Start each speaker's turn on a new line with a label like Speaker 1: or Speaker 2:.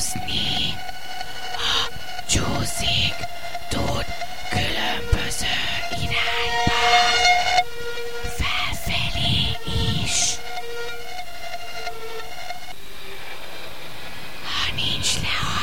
Speaker 1: csúszni. Ha csúszik, tud különböző irányba. Felfelé is. Ha nincs lehagyva,